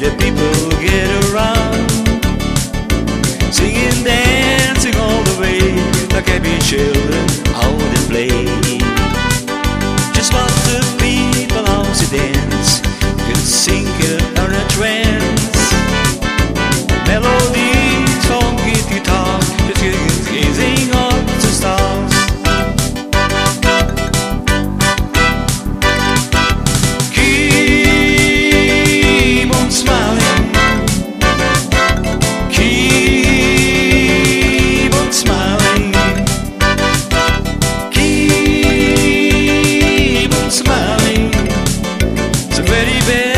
the people get around, singing, dancing all the way like happy children. very bad.